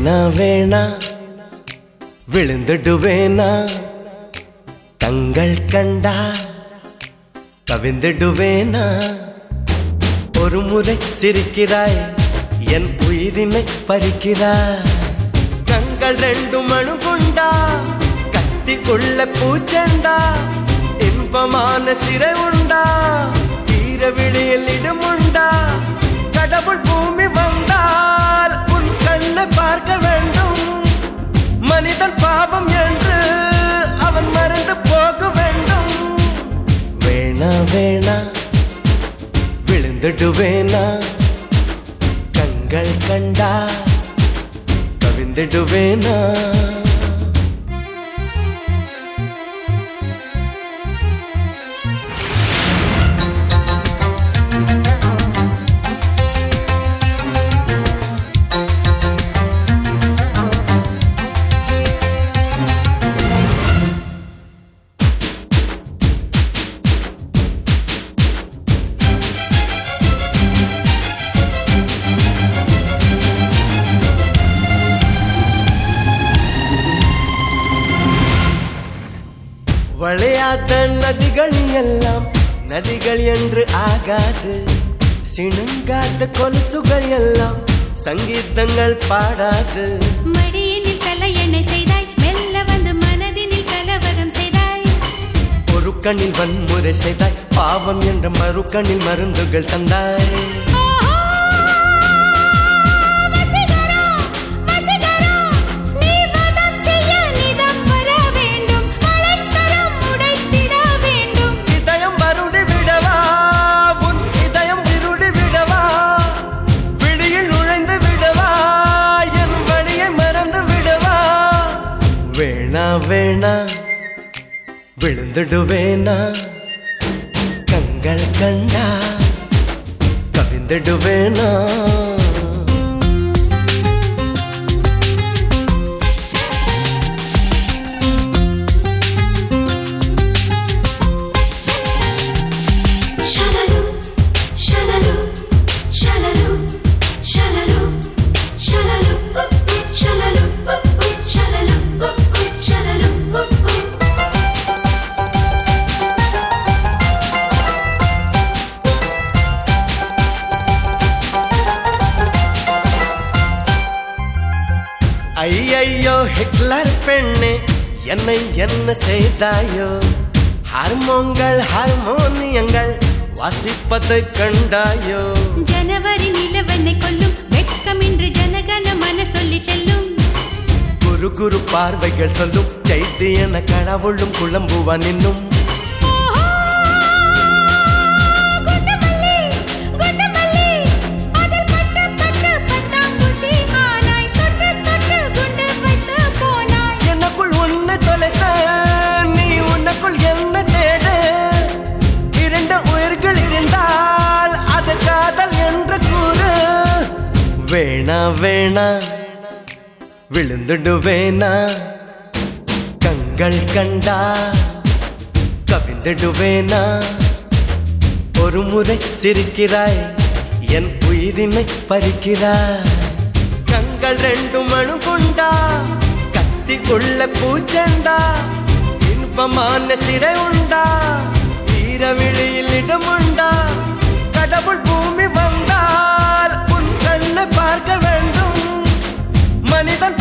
வேணா வேணா? விழுந்துடுவேனா? தங்கள் கண்டா கவிந்துடுவேனா ஒரு முறை சிரிக்கிறாய் என் உயிரினை பறிக்கிறாய். கங்கள் ரெண்டு மனு கொண்டா கத்தி உள்ள பூச்செண்டா இன்பமான சிறை உண்டா வீர விழியில் இடமுண்டா. கடவுள் வேணா வேணா விழுந்துடுவேனா? கண்கள் கண்டா கவிந்துடுவேனா வளையாத நதிகள் எல்லாம் நதிகள் என்று ஆகாது. சிணுங்காத கொலுசுகள் எல்லாம் சங்கீதங்கள் பாடாது. மடியினில் தலையணை செய்தாய் மெல்ல வந்து மனதினில் கலவரம் செய்தாய். ஒரு கண்ணில் வன்முறை செய்தாய் பாவம் என்ற மறு கண்ணில் மருந்துகள் தந்தாய். வேணா வேணா விழுந்துடுவேனா கங்கள் கண்டா கவிந்துடுவேனா ஐயையோ ஹிட்லர் பெண்ணே என்னை என்ன செய்தாயோ? ஹார்மோன்கள் ஹார்மோனியங்கள் வாசிப்பதை கண்டாயோ? ஜனவரி நிலவனை கொல்லும் வெட்கமின்றி ஜனகன மன சொல்லி செல்லும். குரு குரு பார்வைகள் சொல்லும் செய்தி என கடவுளும் குழம்புவான் இன்னும் வேணா வேணா. விழுந்துடுவேனா? கண்கள் கண்டா? கவிந்துடுவேனா ஒரு முறை சிரிக்கிறாய் என் உயிரினை பறிக்கிறாய். கண்கள் ரெண்டு மனு கொண்டா கத்தி கொள்ள பூச்செண்டா இன்பமான சிறை உண்டா? வீர விழியில் இடம் மனிதன்